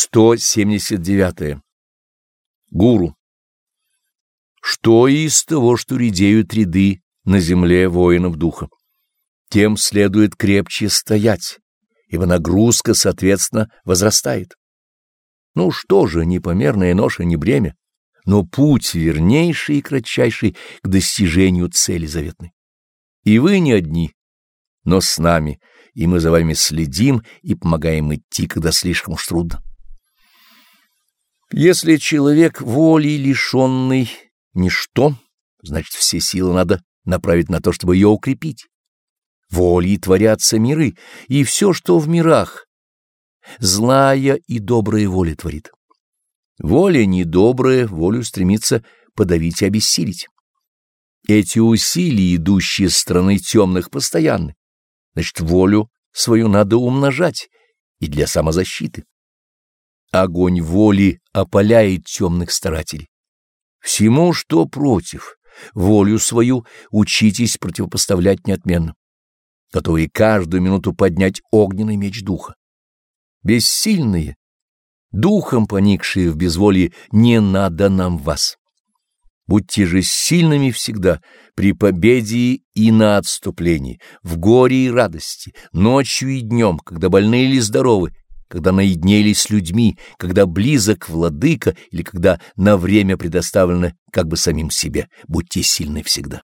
179. Гуру. Что из того, что редеют ряды на земле воинов духа? Тем следует крепче стоять, ибо нагрузка, соответственно, возрастает. Ну что же, непомерная ноша не бремя, но путь вернейший и кратчайший к достижению цели заветной. И вы не одни, но с нами, и мы за вами следим и помогаем идти, когда слишком уж трудно. Если человек воли лишенный ничто, значит, все силы надо направить на то, чтобы ее укрепить. Волей творятся миры, и все, что в мирах, злая и добрая воля творит. Воля недобрая, волю стремится подавить и обессилить. Эти усилия, идущие с стороны темных, постоянны. Значит, волю свою надо умножать и для самозащиты. Огонь воли опаляет темных старателей. Всему, что против, волю свою учитесь противопоставлять неотменно, готовые каждую минуту поднять огненный меч духа. Бессильные, духом поникшие в безволии, не надо нам вас. Будьте же сильными всегда, при победе и на отступлении, в горе и радости, ночью и днем, когда больны или здоровы, когда наеднели с людьми, когда близок владыка или когда на время предоставлено как бы самим себе. Будьте сильны всегда.